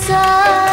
在